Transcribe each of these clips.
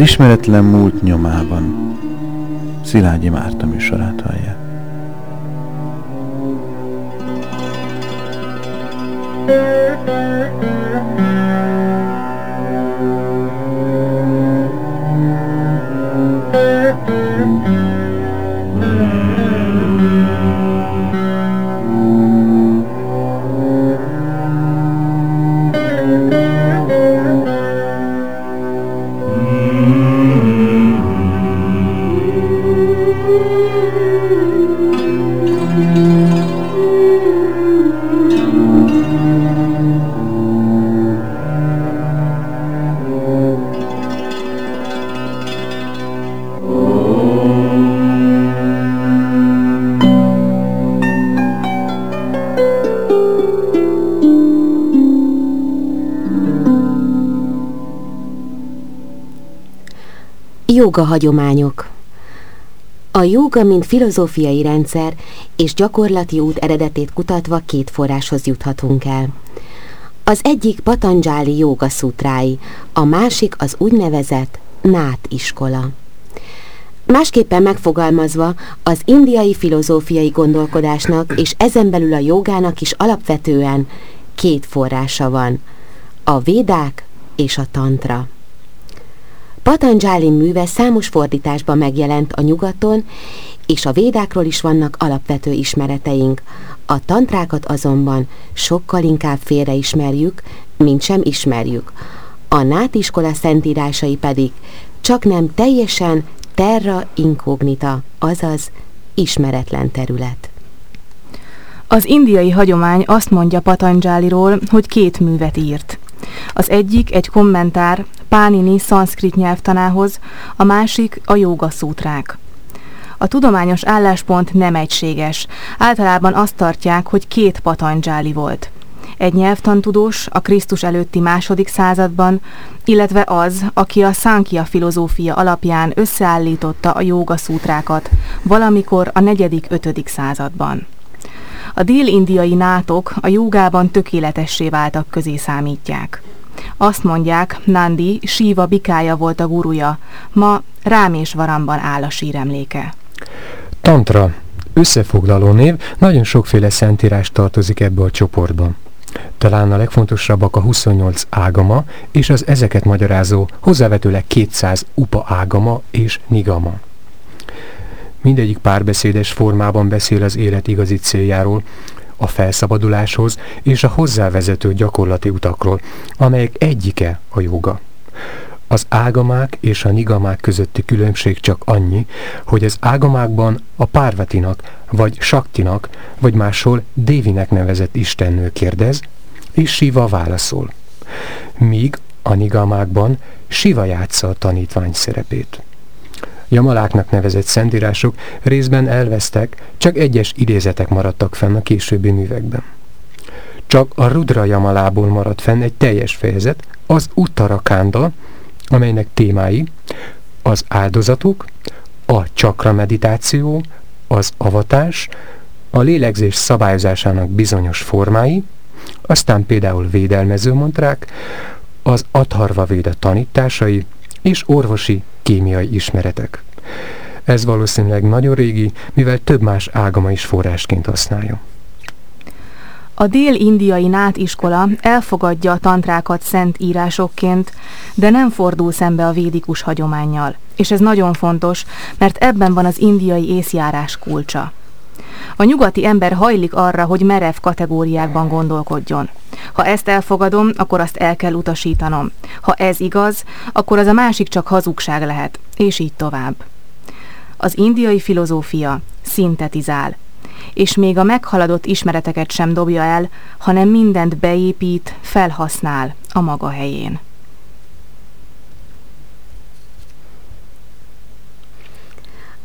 Ismeretlen múlt nyomában Szilágyi Márta műsorát hallja. Jóga hagyományok A jóga, mint filozófiai rendszer és gyakorlati út eredetét kutatva két forráshoz juthatunk el. Az egyik Patanjali jóga szutrái, a másik az úgynevezett Nát iskola. Másképpen megfogalmazva, az indiai filozófiai gondolkodásnak és ezen belül a jogának is alapvetően két forrása van, a védák és a tantra. Patanjali műve számos fordításban megjelent a nyugaton, és a védákról is vannak alapvető ismereteink. A tantrákat azonban sokkal inkább félreismerjük, mint sem ismerjük. A nátiskola szentírásai pedig csak nem teljesen terra incognita, azaz ismeretlen terület. Az indiai hagyomány azt mondja Patanjaliról, hogy két művet írt. Az egyik egy kommentár Pánini szanszkrit nyelvtanához, a másik a szútrák. A tudományos álláspont nem egységes. Általában azt tartják, hogy két Patanjali volt. Egy nyelvtantudós a Krisztus előtti második században, illetve az, aki a Sankhya filozófia alapján összeállította a szútrákat, valamikor a negyedik-ötödik században. A dél-indiai nátok a jogában tökéletessé váltak közé számítják. Azt mondják, Nandi Síva bikája volt a guruja, ma rám és varamban áll a síremléke. Tantra, összefoglaló név, nagyon sokféle szentírás tartozik ebbe a csoportba. Talán a legfontosabbak a 28 ágama és az ezeket magyarázó hozzávetőleg 200 upa ágama és nigama. Mindegyik párbeszédes formában beszél az élet igazi céljáról, a felszabaduláshoz és a hozzávezető gyakorlati utakról, amelyek egyike a joga. Az ágamák és a nigamák közötti különbség csak annyi, hogy az ágamákban a párvatinak, vagy saktinak, vagy máshol Dévinek nevezett istennő kérdez, és Siva válaszol. Míg a nigamákban Siva játsza a tanítvány szerepét. Jamaláknak nevezett szentírások részben elvesztek, csak egyes idézetek maradtak fenn a későbbi művekben. Csak a Rudra Jamalából maradt fenn egy teljes fejezet, az Uttarakánda, amelynek témái az áldozatok, a csakra meditáció, az avatás, a lélegzés szabályozásának bizonyos formái, aztán például védelmező mantrák, az Adharva Véda tanításai és orvosi kémiai ismeretek. Ez valószínűleg nagyon régi, mivel több más ágama is forrásként használja. A dél-indiai nátiskola elfogadja a tantrákat szent írásokként, de nem fordul szembe a védikus hagyományjal. És ez nagyon fontos, mert ebben van az indiai észjárás kulcsa. A nyugati ember hajlik arra, hogy merev kategóriákban gondolkodjon. Ha ezt elfogadom, akkor azt el kell utasítanom. Ha ez igaz, akkor az a másik csak hazugság lehet, és így tovább. Az indiai filozófia szintetizál, és még a meghaladott ismereteket sem dobja el, hanem mindent beépít, felhasznál a maga helyén.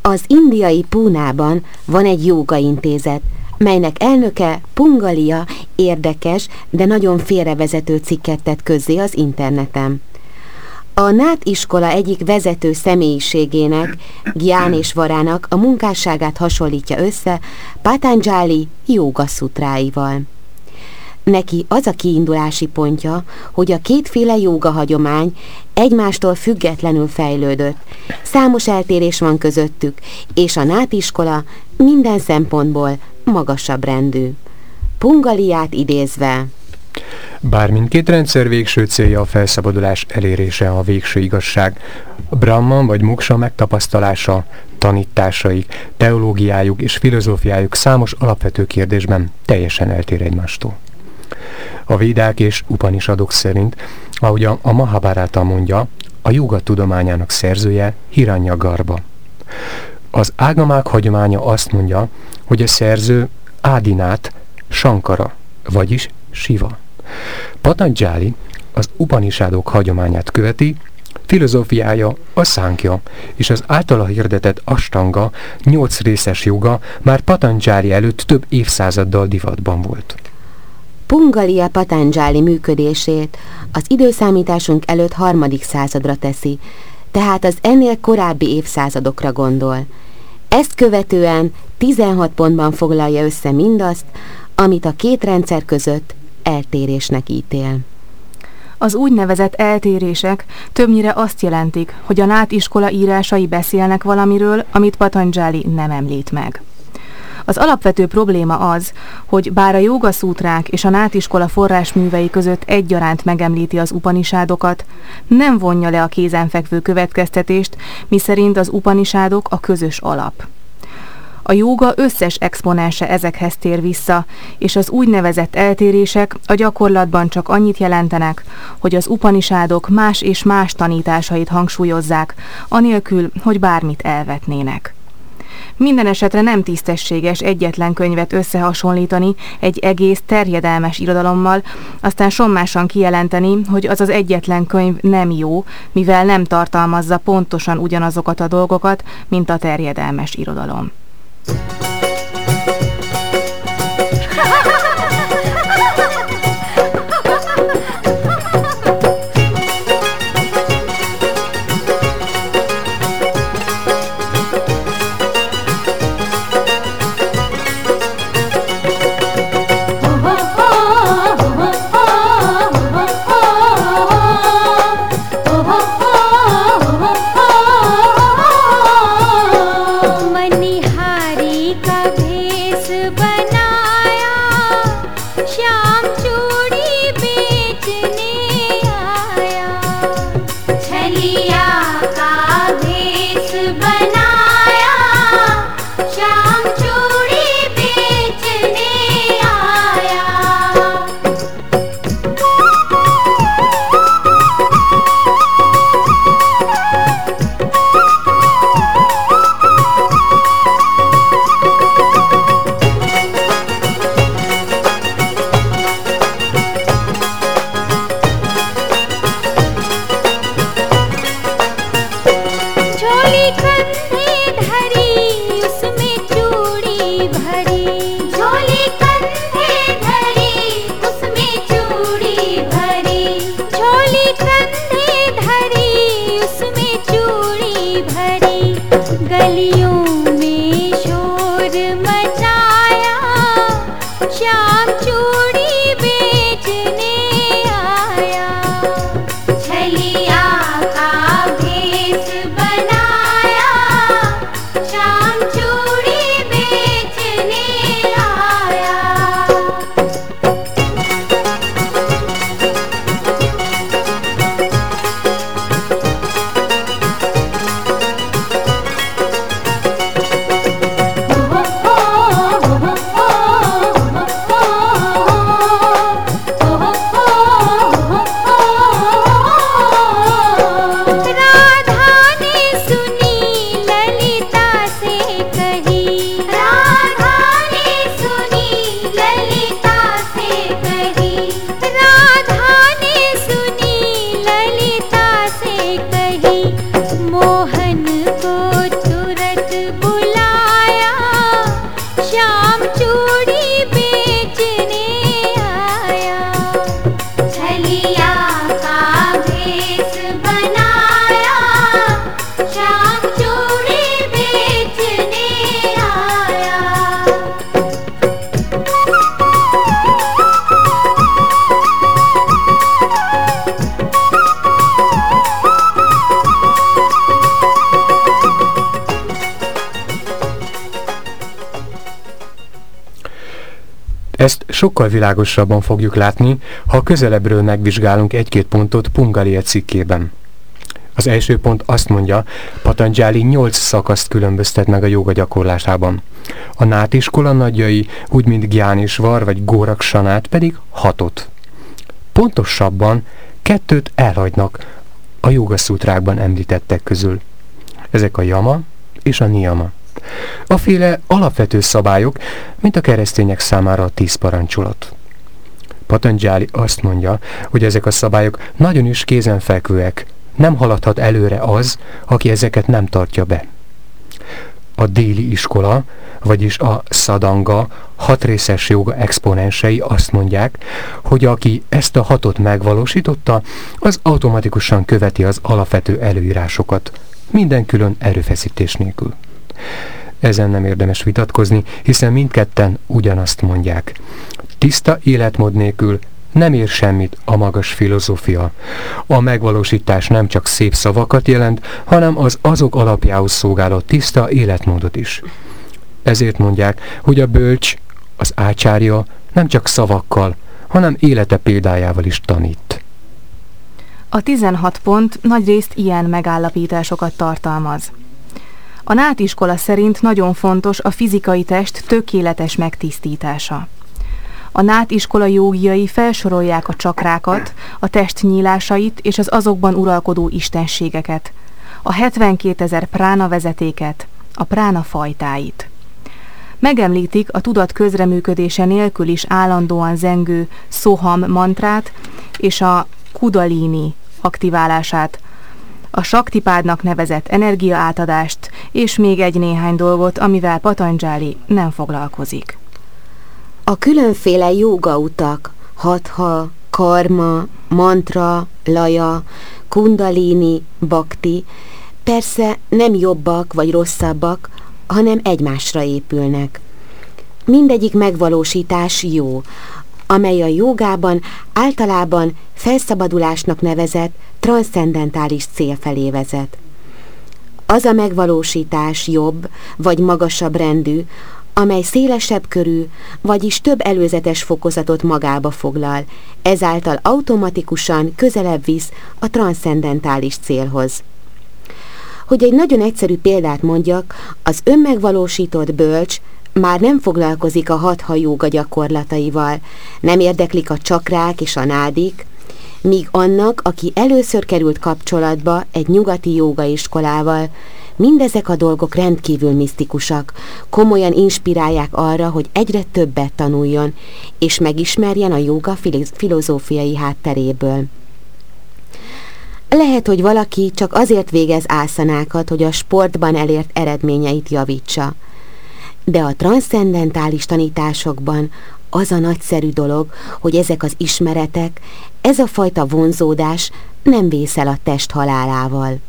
Az indiai Púnában van egy jóga intézet, melynek elnöke Pungalia érdekes, de nagyon félrevezető cikket tett közzé az interneten. A NÁT iskola egyik vezető személyiségének, Varának a munkásságát hasonlítja össze Patanjali jóga szutráival. Neki az a kiindulási pontja, hogy a kétféle jóga hagyomány egymástól függetlenül fejlődött. Számos eltérés van közöttük, és a NÁT iskola minden szempontból magasabb rendű. Pungaliát idézve. Bár mindkét rendszer végső célja a felszabadulás elérése, a végső igazság, Brahman vagy Muksa megtapasztalása, tanításaik, teológiájuk és filozófiájuk számos alapvető kérdésben teljesen eltér egymástól. A védák és Upanissadok szerint, ahogy a, a Mahabharata mondja, a joga tudományának szerzője Hiranya Garba. Az ágamák hagyománya azt mondja, hogy a szerző Ádinát Sankara, vagyis Siva. Patanjali az Upanishadok hagyományát követi, filozófiája a szánkja, és az általa hirdetett astanga, nyolc részes joga már Patanjali előtt több évszázaddal divatban volt. Pungalia Patanjali működését az időszámításunk előtt harmadik századra teszi, tehát az ennél korábbi évszázadokra gondol. Ezt követően 16 pontban foglalja össze mindazt, amit a két rendszer között eltérésnek ítél. Az úgynevezett eltérések többnyire azt jelentik, hogy a NÁT iskola írásai beszélnek valamiről, amit Patanjali nem említ meg. Az alapvető probléma az, hogy bár a jogaszútrák és a nátiskola forrásművei között egyaránt megemlíti az upanisádokat, nem vonja le a kézenfekvő következtetést, miszerint az upanisádok a közös alap. A jóga összes exponense ezekhez tér vissza, és az úgynevezett eltérések a gyakorlatban csak annyit jelentenek, hogy az upanisádok más és más tanításait hangsúlyozzák, anélkül, hogy bármit elvetnének. Minden esetre nem tisztességes egyetlen könyvet összehasonlítani egy egész terjedelmes irodalommal, aztán sommásan kijelenteni, hogy az az egyetlen könyv nem jó, mivel nem tartalmazza pontosan ugyanazokat a dolgokat, mint a terjedelmes irodalom. Sokkal világosabban fogjuk látni, ha közelebbről megvizsgálunk egy-két pontot Pungalia cikkében. Az első pont azt mondja, Patanjali nyolc szakaszt különböztet meg a joga gyakorlásában. A nátiskola nagyjai, úgy mint Gyánisvar vagy Górak Sanát pedig hatot. Pontosabban kettőt elhagynak a jogaszútrákban említettek közül. Ezek a jama és a niyama. A féle alapvető szabályok, mint a keresztények számára a tíz parancsolat. Patanjali azt mondja, hogy ezek a szabályok nagyon is kézenfekvőek, nem haladhat előre az, aki ezeket nem tartja be. A déli iskola, vagyis a szadanga hatrészes joga exponensei azt mondják, hogy aki ezt a hatot megvalósította, az automatikusan követi az alapvető előírásokat, minden külön erőfeszítés nélkül. Ezen nem érdemes vitatkozni, hiszen mindketten ugyanazt mondják. Tiszta életmód nélkül nem ér semmit a magas filozófia. A megvalósítás nem csak szép szavakat jelent, hanem az azok alapjául szolgáló tiszta életmódot is. Ezért mondják, hogy a bölcs, az ácsárja nem csak szavakkal, hanem élete példájával is tanít. A 16 pont nagyrészt ilyen megállapításokat tartalmaz. A nátiskola szerint nagyon fontos a fizikai test tökéletes megtisztítása. A nát iskola jógiai felsorolják a csakrákat, a test nyílásait és az azokban uralkodó istenségeket, a 72 ezer prána vezetéket, a prána fajtáit. Megemlítik a tudat közreműködése nélkül is állandóan zengő Soham mantrát és a Kudalini aktiválását, a saktipádnak nevezett energiaátadást és még egy néhány dolgot, amivel Patanjali nem foglalkozik. A különféle jogautak, hatha, karma, mantra, laja, kundalini, bakti, persze nem jobbak vagy rosszabbak, hanem egymásra épülnek. Mindegyik megvalósítás jó, amely a jogában általában felszabadulásnak nevezett transzcendentális cél felé vezet. Az a megvalósítás jobb vagy magasabb rendű, amely szélesebb körű, vagyis több előzetes fokozatot magába foglal, ezáltal automatikusan közelebb visz a transzcendentális célhoz. Hogy egy nagyon egyszerű példát mondjak, az önmegvalósított bölcs már nem foglalkozik a hatha jóga gyakorlataival, nem érdeklik a csakrák és a nádik, míg annak, aki először került kapcsolatba egy nyugati jógaiskolával, Mindezek a dolgok rendkívül misztikusak, komolyan inspirálják arra, hogy egyre többet tanuljon, és megismerjen a jóga filozófiai hátteréből. Lehet, hogy valaki csak azért végez ászanákat, hogy a sportban elért eredményeit javítsa. De a transzcendentális tanításokban az a nagyszerű dolog, hogy ezek az ismeretek, ez a fajta vonzódás nem vészel a test halálával.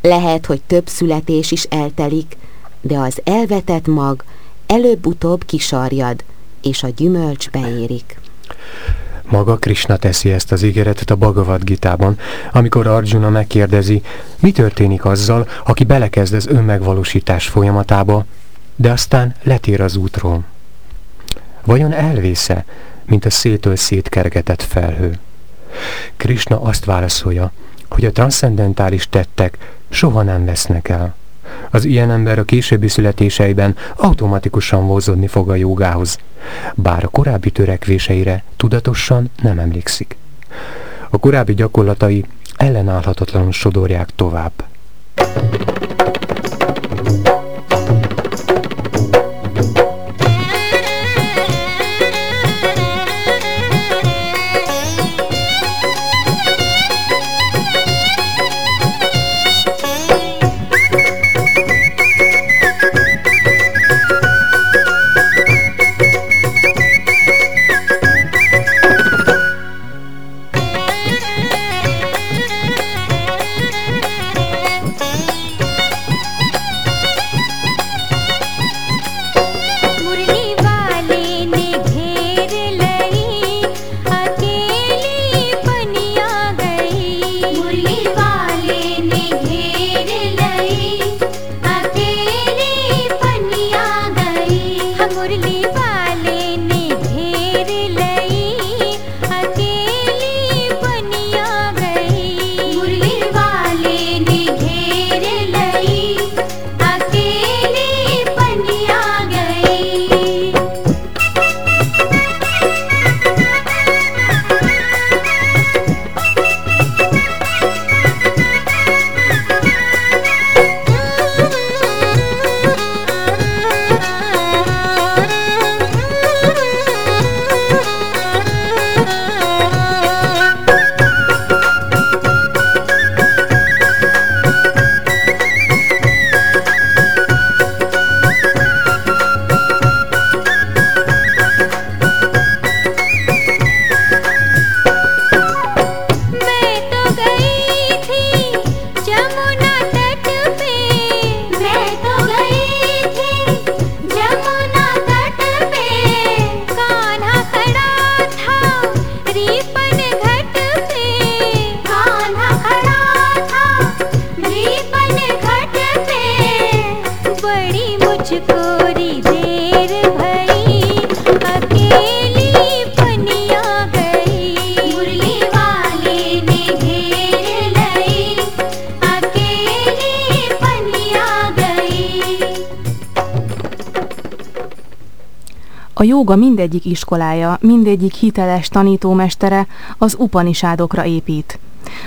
Lehet, hogy több születés is eltelik, de az elvetett mag előbb-utóbb kisarjad, és a gyümölcs beérik. Maga Krishna teszi ezt az ígéretet a Bhagavad Gitában, amikor Arjuna megkérdezi, mi történik azzal, aki belekezd az önmegvalósítás folyamatába, de aztán letér az útról. Vajon elvésze, mint a szétől szétkergetett felhő? Krishna azt válaszolja, hogy a transzcendentális tettek soha nem vesznek el. Az ilyen ember a későbbi születéseiben automatikusan vózodni fog a jogához, bár a korábbi törekvéseire tudatosan nem emlékszik. A korábbi gyakorlatai ellenállhatatlanul sodorják tovább. A jóga mindegyik iskolája, mindegyik hiteles tanítómestere az upanisádokra épít.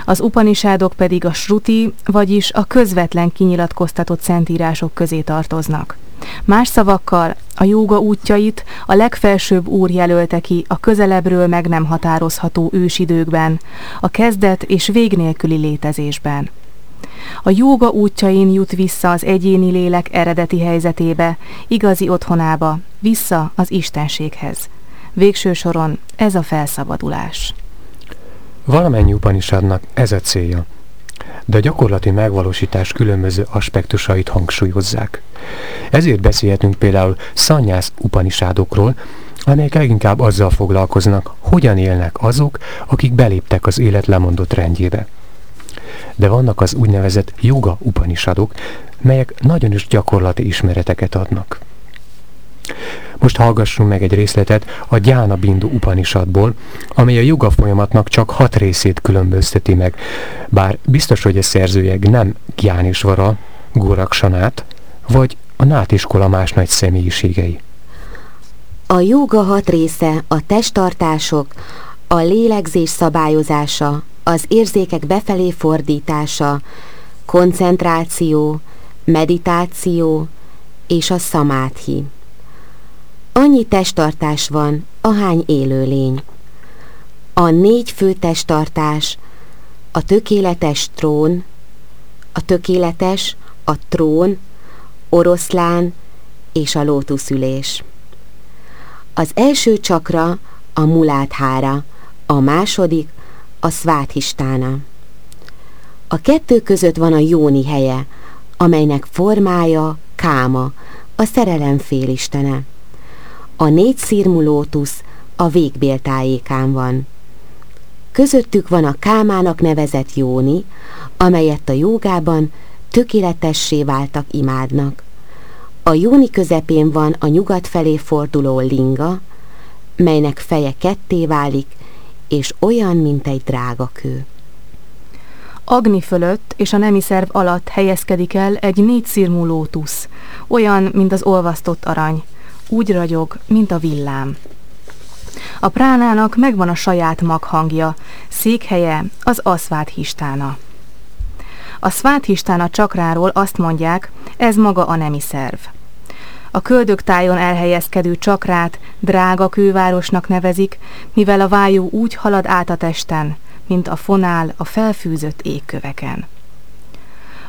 Az upanisádok pedig a sruti, vagyis a közvetlen kinyilatkoztatott szentírások közé tartoznak. Más szavakkal, a jóga útjait a legfelsőbb úr jelölte ki a közelebbről meg nem határozható ősidőkben, a kezdet és vég nélküli létezésben. A jóga útjain jut vissza az egyéni lélek eredeti helyzetébe, igazi otthonába, vissza az Istenséghez. Végső soron ez a felszabadulás. Valamennyi Upanishadnak ez a célja, de a gyakorlati megvalósítás különböző aspektusait hangsúlyozzák. Ezért beszélhetünk például szanyász upanisádokról, amelyek leginkább azzal foglalkoznak, hogyan élnek azok, akik beléptek az élet lemondott rendjébe. De vannak az úgynevezett yoga upanisádok, melyek nagyon is gyakorlati ismereteket adnak. Most hallgassunk meg egy részletet a Gyána Bindu Upanishadból, amely a joga folyamatnak csak hat részét különbözteti meg, bár biztos, hogy a szerzőjeg nem Gyánisvara, Goraksanát, vagy a nátiskola más nagy személyiségei. A jóga hat része a testtartások, a lélegzés szabályozása, az érzékek befelé fordítása, koncentráció, meditáció és a szamáthi. Annyi testtartás van, ahány élőlény. A négy fő testtartás, a tökéletes trón, a tökéletes, a trón, oroszlán és a lótuszülés. Az első csakra a muláthára, a második a szváthistána. A kettő között van a jóni helye, amelynek formája káma, a szerelem félistene. A négy szírmú lótusz a végbéltájékán van. Közöttük van a kámának nevezett jóni, amelyet a jogában tökéletessé váltak imádnak. A jóni közepén van a nyugat felé forduló linga, melynek feje ketté válik, és olyan, mint egy drága kő. Agni fölött és a nemi szerv alatt helyezkedik el egy négy szírmú lótusz, olyan, mint az olvasztott arany, úgy ragyog, mint a villám. A pránának megvan a saját maghangja, székhelye az aszvát histána. A szváthistána csakráról azt mondják, ez maga a nemi szerv. A köldögtájon elhelyezkedő csakrát drága kővárosnak nevezik, mivel a vájú úgy halad át a testen, mint a fonál a felfűzött égköveken.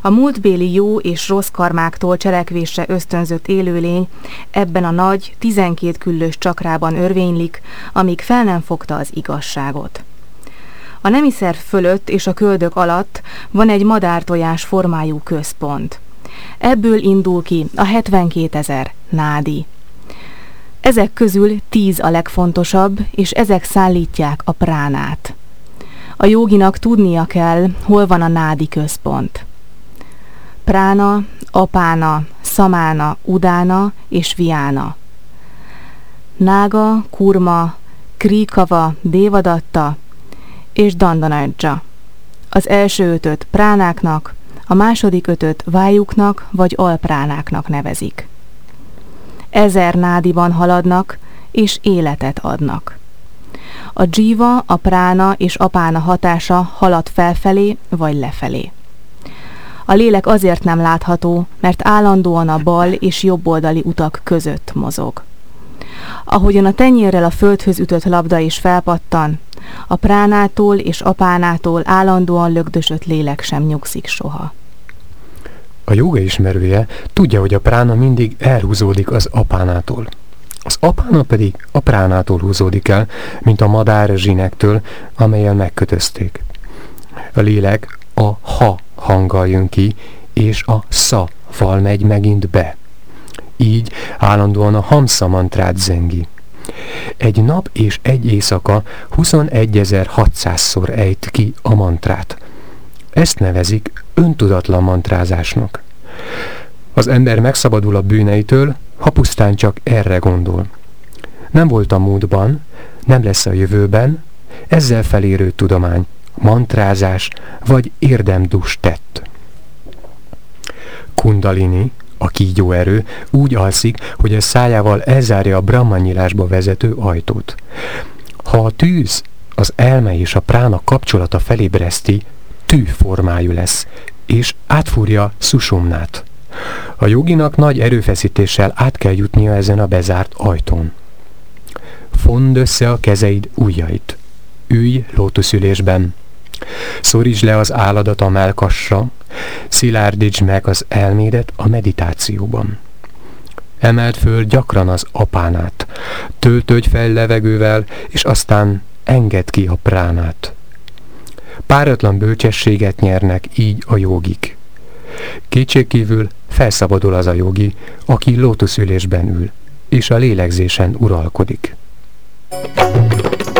A múltbéli jó és rossz karmáktól cselekvésre ösztönzött élőlény ebben a nagy, tizenkét küllős csakrában örvénylik, amíg fel nem fogta az igazságot. A nemiszer fölött és a köldök alatt van egy madártojás formájú központ. Ebből indul ki a 72 ezer nádi. Ezek közül tíz a legfontosabb, és ezek szállítják a pránát. A joginak tudnia kell, hol van a nádi központ. Prána, Apána, Szamána, Udána és Viána. Nága, Kurma, Kríkava, Dévadatta és Dandanadzsa. Az első ötöt pránáknak, a második ötöt vájuknak vagy alpránáknak nevezik. Ezer nádiban haladnak, és életet adnak. A dzsíva, a prána és apána hatása halad felfelé vagy lefelé. A lélek azért nem látható, mert állandóan a bal és jobboldali utak között mozog. Ahogyan a tenyérrel a földhöz ütött labda is felpattan, a pránától és apánától állandóan lögdösött lélek sem nyugszik soha. A joga ismerője tudja, hogy a prána mindig elhúzódik az apánától. Az apána pedig a pránától húzódik el, mint a madár zsinektől, amelyen megkötözték. A lélek a ha hanggal jön ki, és a sza fal megy megint be. Így állandóan a hamsa mantrát zengi. Egy nap és egy éjszaka 21.600-szor ejt ki a mantrát. Ezt nevezik öntudatlan mantrázásnak. Az ember megszabadul a bűneitől, ha pusztán csak erre gondol. Nem volt a múltban, nem lesz a jövőben, ezzel felérő tudomány, mantrázás vagy érdemdus tett. Kundalini, a kígyó erő, úgy alszik, hogy a szájával elzárja a brahmanyilásba vezető ajtót. Ha a tűz az elme és a prána kapcsolata felébreszti, tű formájú lesz, és átfúrja Susumnát. A joginak nagy erőfeszítéssel át kell jutnia ezen a bezárt ajtón. Fond össze a kezeid ujjait. Ülj lótuszülésben. Szorítsd le az álladat a melkasra, szilárdítsd meg az elmédet a meditációban. Emeld föl gyakran az apánát, töltődj fel levegővel, és aztán engedd ki a pránát. Páratlan bölcsességet nyernek így a jogik. Kétségkívül felszabadul az a jogi, aki lótuszülésben ül, és a lélegzésen uralkodik. Thank you.